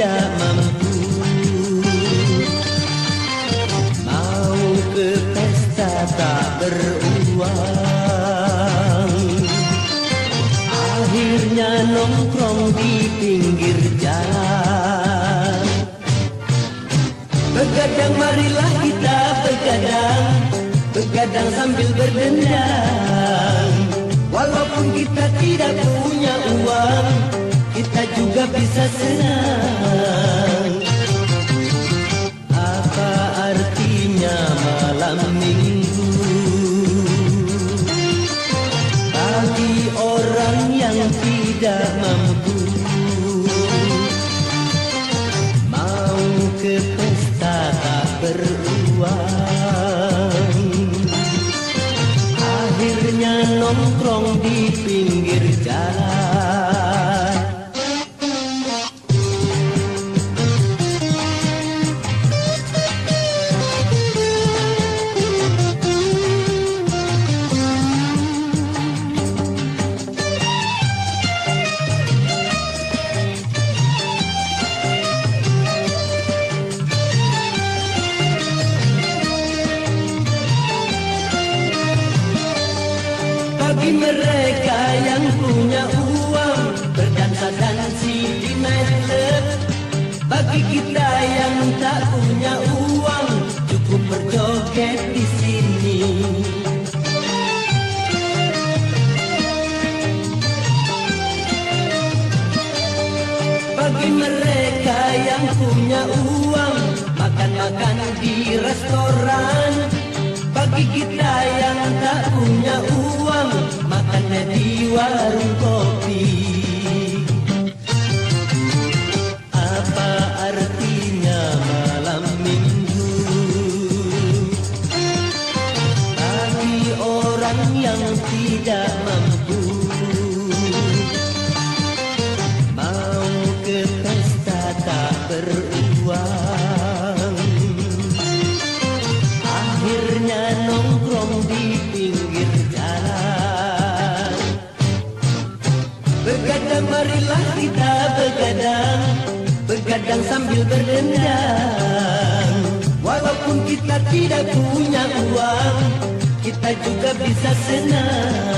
tidak mampu. Mau ke pesta tak beruang. Akhirnya nongkrong di pinggir jalan. Begadang marilah kita begadang. Begadang sambil berdendang Walaupun kita tidak punya uang malam minggu. Bagi orang yang tidak mampu Mau ke pesta beruang. Akhirnya nongkrong di pinggir jalan Bagi mereka yang punya uang Berdansa dansi di nightclub Bagi kita yang tak punya uang Cukup berjoget di sini. Bagi mereka yang punya uang Makan-makan di restoran. Bagi kita yang tak punya uang warung kopi. Apa artinya malam minggu? Bagi orang yang tidak mampu Mau ke pesta tak beruang marilah kita begadang Begadang sambil berdendang Walaupun kita tidak punya uang Kita juga bisa senang